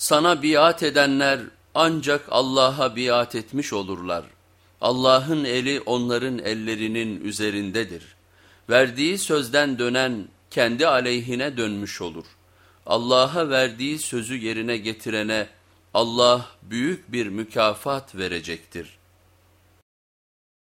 Sana biat edenler ancak Allah'a biat etmiş olurlar. Allah'ın eli onların ellerinin üzerindedir. Verdiği sözden dönen kendi aleyhine dönmüş olur. Allah'a verdiği sözü yerine getirene Allah büyük bir mükafat verecektir.